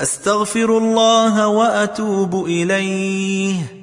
أستغفر الله وأتوب إليه.